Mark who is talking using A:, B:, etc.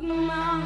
A: my